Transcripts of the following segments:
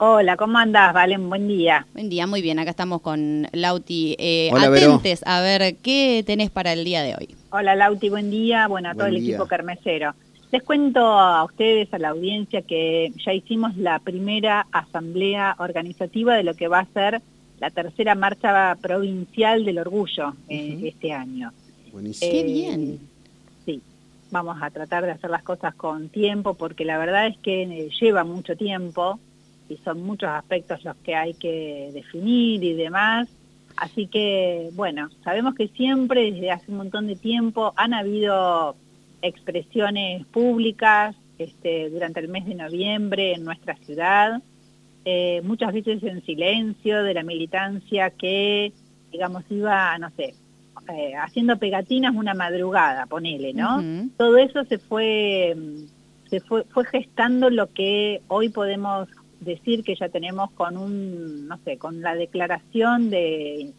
Hola, ¿cómo andás, Valen? Buen día. Buen día, muy bien. Acá estamos con Lauti. Eh, Hola, atentes a ver qué tenés para el día de hoy. Hola, Lauti, buen día. Bueno, a todo Buen el día. equipo carmesero. Les cuento a ustedes, a la audiencia, que ya hicimos la primera asamblea organizativa de lo que va a ser la tercera marcha provincial del orgullo eh, este año. Buenísimo. Qué Eh, bien. Sí, vamos a tratar de hacer las cosas con tiempo porque la verdad es que eh, lleva mucho tiempo y son muchos aspectos los que hay que definir y demás. Así que, bueno, sabemos que siempre desde hace un montón de tiempo han habido expresiones públicas este, durante el mes de noviembre en nuestra ciudad, eh, muchas veces en silencio de la militancia que, digamos, iba, no sé, eh, haciendo pegatinas una madrugada, ponele, ¿no? Todo eso se fue, mm, se fue, fue gestando lo que hoy podemos decir que ya tenemos con un, no sé, con la declaración de,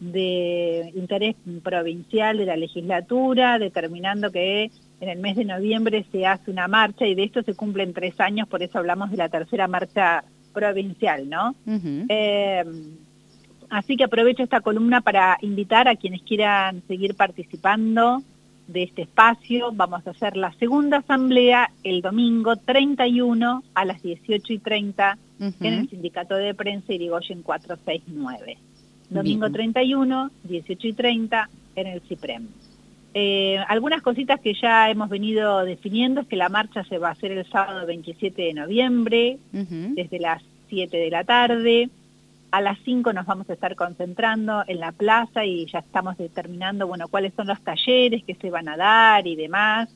de interés provincial de la legislatura, determinando que en el mes de noviembre se hace una marcha y de esto se cumplen tres años, por eso hablamos de la tercera marcha provincial, ¿no? Eh, así que aprovecho esta columna para invitar a quienes quieran seguir participando de este espacio. Vamos a hacer la segunda asamblea el domingo 31 a las 18 y 30 Ujú. en el Sindicato de Prensa Irigoyen 469. Domingo Bien. 31, 18 y 30 en el CIPREM. Eh, algunas cositas que ya hemos venido definiendo es que la marcha se va a hacer el sábado 27 de noviembre, Ujú. desde las 7 de la tarde. A las 5 nos vamos a estar concentrando en la plaza y ya estamos determinando, bueno, cuáles son los talleres que se van a dar y demás.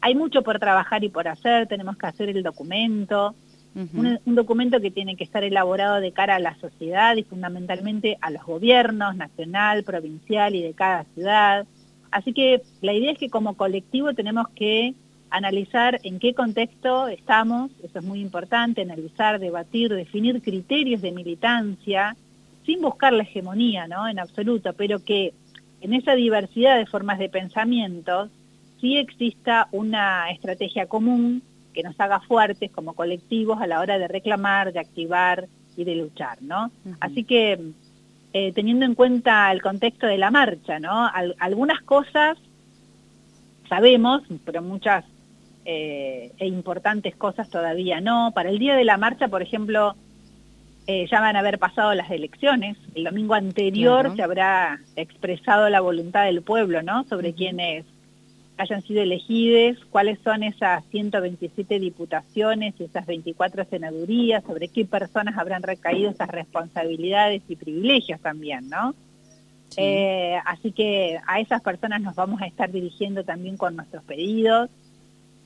Hay mucho por trabajar y por hacer, tenemos que hacer el documento, un documento que tiene que estar elaborado de cara a la sociedad y fundamentalmente a los gobiernos nacional, provincial y de cada ciudad. Así que la idea es que como colectivo tenemos que analizar en qué contexto estamos, eso es muy importante, analizar, debatir, definir criterios de militancia, sin buscar la hegemonía, ¿no? En absoluto, pero que en esa diversidad de formas de pensamientos sí exista una estrategia común que nos haga fuertes como colectivos a la hora de reclamar, de activar y de luchar, ¿no? Así que eh, teniendo en cuenta el contexto de la marcha, ¿no? Al- algunas cosas sabemos, pero muchas eh, e importantes cosas todavía no. Para el día de la marcha, por ejemplo, eh, ya van a haber pasado las elecciones. El domingo anterior Claro. se habrá expresado la voluntad del pueblo, ¿no? Sobre Ujú. quienes hayan sido elegidos, cuáles son esas 127 diputaciones y esas 24 senadurías, sobre qué personas habrán recaído esas responsabilidades y privilegios también, ¿no? Sí. Eh, así que a esas personas nos vamos a estar dirigiendo también con nuestros pedidos.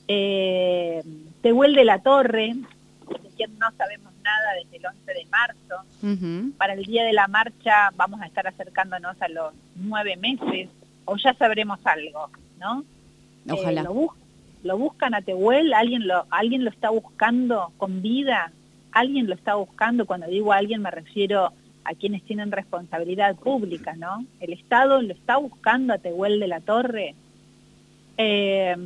Eh, Tehuel de la Torre, de quien no sabemos nada desde el 11 de marzo. Para el día de la marcha vamos a estar acercándonos a los nueve meses, o ya sabremos algo, ¿no? Eh, Ojalá. lo, bus- lo buscan a Tehuel, alguien lo, alguien lo está buscando con vida, alguien lo está buscando, cuando digo alguien me refiero a quienes tienen responsabilidad pública, ¿no? El Estado lo está buscando a Tehuel de la Torre. Eh,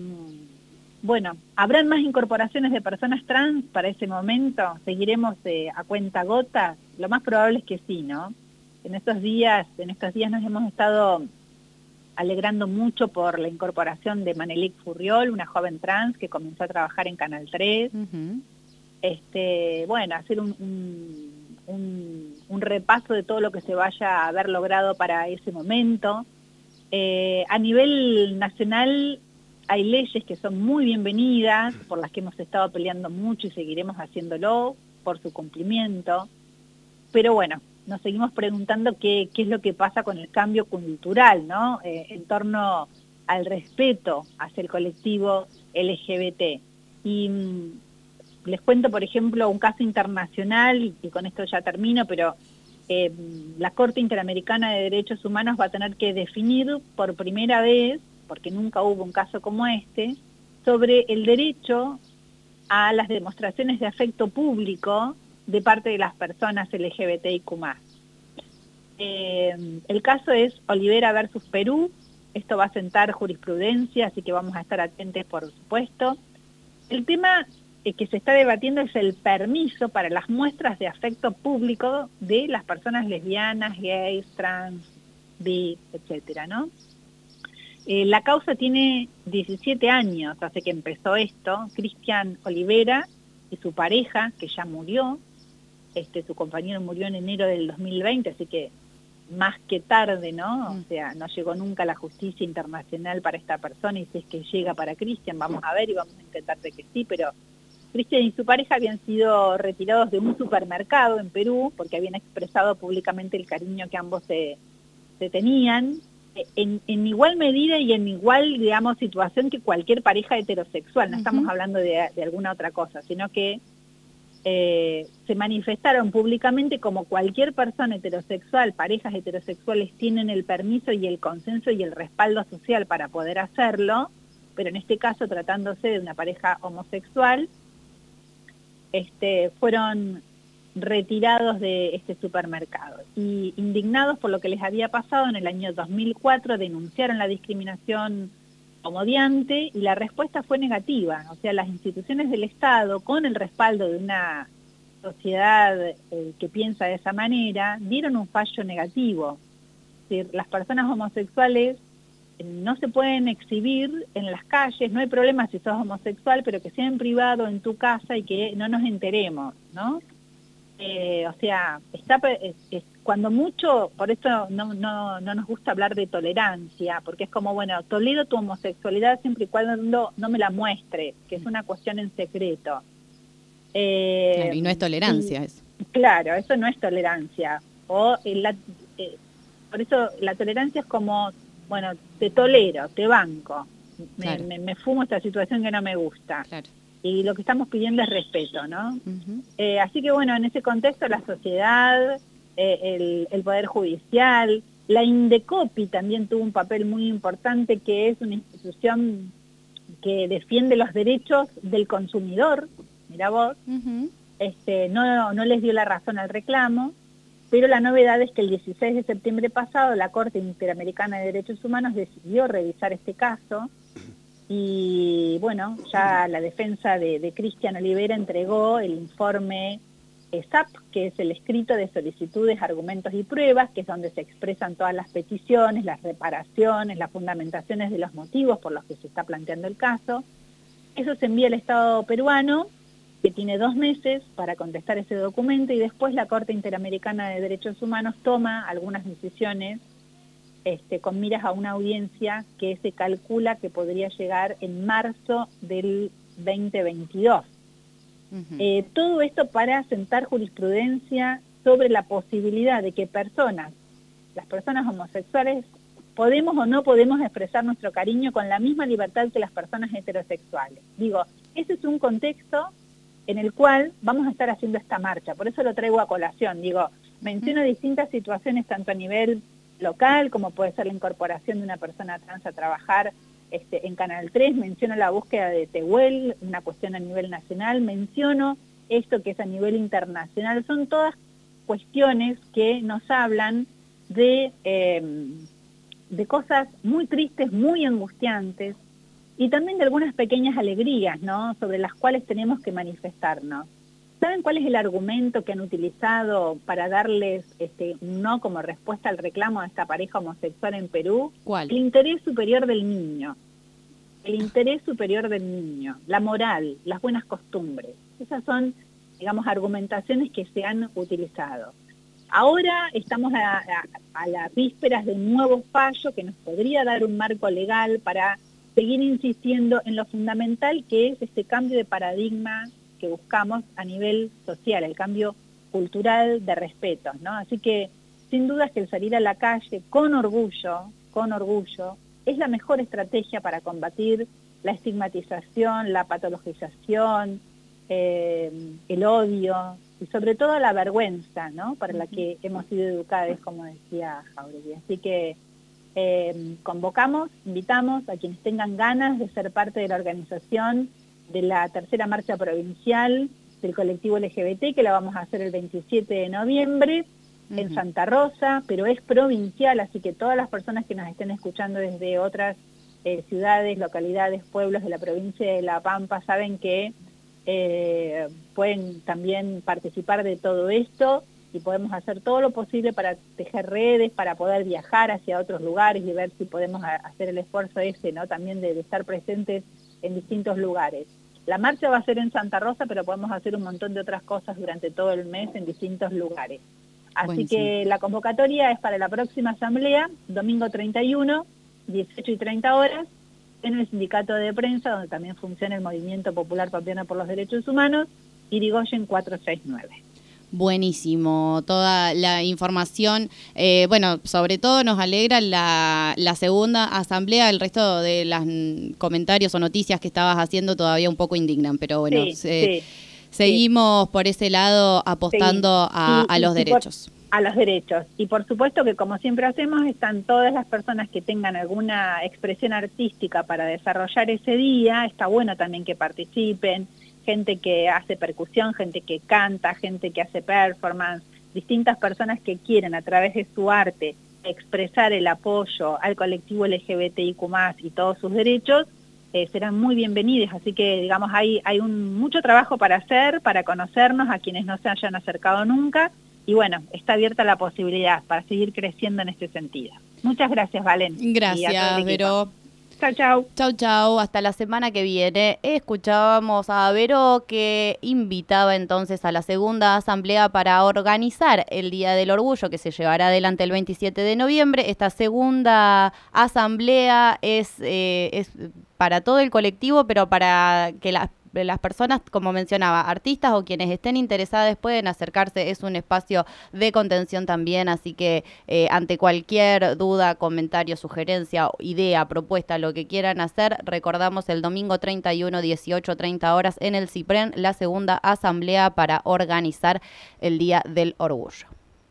bueno, ¿habrán más incorporaciones de personas trans para ese momento? ¿Seguiremos eh, a cuenta gota? Lo más probable es que sí, ¿no? En estos días, en estos días nos hemos estado alegrando mucho por la incorporación de Manelik Furriol, una joven trans que comenzó a trabajar en Canal 3. Ujú. Este, bueno, hacer un, un, un- un repaso de todo lo que se vaya a haber logrado para ese momento. Eh, a nivel nacional hay leyes que son muy bienvenidas, por las que hemos estado peleando mucho y seguiremos haciéndolo por su cumplimiento. Pero bueno, nos seguimos preguntando qué, qué es lo que pasa con el cambio cultural, ¿no? Eh, en torno al respeto hacia el colectivo LGBT. Y mm, les cuento, por ejemplo, un caso internacional, y con esto ya termino, pero eh, la Corte Interamericana de Derechos Humanos va a tener que definir por primera vez, porque nunca hubo un caso como este, sobre el derecho a las demostraciones de afecto público de parte de las personas LGBTIQ+. Eh, el caso es Olivera versus Perú, esto va a sentar jurisprudencia, así que vamos a estar atentos por supuesto. El tema eh, que se está debatiendo es el permiso para las muestras de afecto público de las personas lesbianas, gays, trans, bi, etcétera, ¿no? Eh, la causa tiene 17 años, hace que empezó esto. Cristian Olivera y su pareja, que ya murió, este, su compañero murió en enero del 2020, así que más que tarde, ¿no? O mm. sea, no llegó nunca la justicia internacional para esta persona y si es que llega para Cristian, vamos a ver y vamos a intentar de que sí, pero Cristian y su pareja habían sido retirados de un supermercado en Perú porque habían expresado públicamente el cariño que ambos se, tenían, en, igual medida y en igual, digamos, situación que cualquier pareja heterosexual. No estamos hablando de, alguna otra cosa, sino que eh, se manifestaron públicamente como cualquier persona heterosexual, parejas heterosexuales tienen el permiso y el consenso y el respaldo social para poder hacerlo, pero en este caso tratándose de una pareja homosexual, este, fueron retirados de este supermercado y indignados por lo que les había pasado en el año 2004 denunciaron la discriminación homodiante y la respuesta fue negativa, o sea, las instituciones del Estado con el respaldo de una sociedad eh, que piensa de esa manera dieron un fallo negativo. las personas homosexuales no se pueden exhibir en las calles, no hay problema si sos homosexual, pero que sea en privado, en tu casa y que no nos enteremos, ¿no? Eh, o sea, está cuando mucho, por eso no, no, no nos gusta hablar de tolerancia, porque es como, bueno, tolero tu homosexualidad siempre y cuando no me la muestre, que es una cuestión en secreto. Eh, y no es tolerancia eso. Claro, eso no es tolerancia. O la, eh, por eso la tolerancia es como bueno, te tolero, te banco, me, fumo esta situación que no me gusta. Y lo que estamos pidiendo es respeto, ¿no? Eh, así que bueno, en ese contexto la sociedad, eh, el, Poder Judicial, la Indecopi también tuvo un papel muy importante, que es una institución que defiende los derechos del consumidor, mira vos, este, no, no les dio la razón al reclamo, pero la novedad es que el 16 de septiembre pasado la Corte Interamericana de Derechos Humanos decidió revisar este caso y bueno, ya la defensa de, Cristian Olivera entregó el informe ESAP, que es el escrito de solicitudes, argumentos y pruebas, que es donde se expresan todas las peticiones, las reparaciones, las fundamentaciones de los motivos por los que se está planteando el caso. Eso se envía al Estado peruano que tiene dos meses para contestar ese documento y después la Corte Interamericana de Derechos Humanos toma algunas decisiones este, con miras a una audiencia que se calcula que podría llegar en marzo del 2022. Eh, todo esto para sentar jurisprudencia sobre la posibilidad de que personas, las personas homosexuales, podemos o no podemos expresar nuestro cariño con la misma libertad que las personas heterosexuales. Digo, ese es un contexto en el cual vamos a estar haciendo esta marcha. Por eso lo traigo a colación. Digo, menciono distintas situaciones tanto a nivel local como puede ser la incorporación de una persona trans a trabajar este, en Canal 3, menciono la búsqueda de Tehuel, una cuestión a nivel nacional, menciono esto que es a nivel internacional. Son todas cuestiones que nos hablan de, eh, de cosas muy tristes, muy angustiantes, y también de algunas pequeñas alegrías, ¿no? Sobre las cuales tenemos que manifestarnos. ¿Saben cuál es el argumento que han utilizado para darles este, un no como respuesta al reclamo de esta pareja homosexual en Perú? ¿Cuál? El interés superior del niño. El interés superior del niño, la moral, las buenas costumbres. Esas son, digamos, argumentaciones que se han utilizado. Ahora estamos a, a las vísperas de un nuevo fallo que nos podría dar un marco legal para seguir insistiendo en lo fundamental que es este cambio de paradigma que buscamos a nivel social, el cambio cultural de respeto, ¿no? Así que sin duda es que el salir a la calle con orgullo, con orgullo, es la mejor estrategia para combatir la estigmatización, la patologización, eh, el odio y sobre todo la vergüenza, ¿no? Para la que hemos sido educadas, como decía Jauregui. Así que eh, convocamos, invitamos a quienes tengan ganas de ser parte de la organización de la tercera marcha provincial del colectivo LGBT, que la vamos a hacer el 27 de noviembre en Santa Rosa, pero es provincial, así que todas las personas que nos estén escuchando desde otras eh, ciudades, localidades, pueblos de la provincia de La Pampa saben que eh, pueden también participar de todo esto y podemos hacer todo lo posible para tejer redes, para poder viajar hacia otros lugares y ver si podemos hacer el esfuerzo ese, ¿no? También de, estar presentes en distintos lugares. La marcha va a ser en Santa Rosa, pero podemos hacer un montón de otras cosas durante todo el mes en distintos lugares. Así que la convocatoria es para la próxima asamblea, domingo 31, 18 y 30 horas, en el sindicato de prensa, donde también funciona el Movimiento Popular Pampeano por los Derechos Humanos, Irigoyen 469. Buenísimo, toda la información. Eh, bueno, sobre todo nos alegra la, segunda asamblea, el resto de los comentarios o noticias que estabas haciendo todavía un poco indignan, pero bueno, seguimos por ese lado apostando a, los derechos. a los derechos. Y por supuesto que como siempre hacemos, están todas las personas que tengan alguna expresión artística para desarrollar ese día, está bueno también que participen, gente que hace percusión, gente que canta, gente que hace performance, distintas personas que quieren a través de su arte expresar el apoyo al colectivo LGBTIQ+, y todos sus derechos, eh, serán muy bienvenidos. Así que, digamos, hay, hay un, mucho trabajo para hacer, para conocernos a quienes no se hayan acercado nunca, y bueno, está abierta la posibilidad para seguir creciendo en este sentido. Muchas gracias, Valen. Gracias, Vero. Chau, chau. Chau, chau. Hasta la semana que viene. Escuchábamos a Vero que invitaba entonces a la segunda asamblea para organizar el Día del Orgullo que se llevará adelante el 27 de noviembre. Esta segunda asamblea es, eh, es para todo el colectivo, pero para que las las personas, como mencionaba, artistas o quienes estén interesadas pueden acercarse, es un espacio de contención también, así que eh, ante cualquier duda, comentario, sugerencia, idea, propuesta, lo que quieran hacer, recordamos el domingo 31, 18, 30 horas en el CIPREN, la segunda asamblea para organizar el Día del Orgullo.